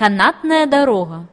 Канатная дорога.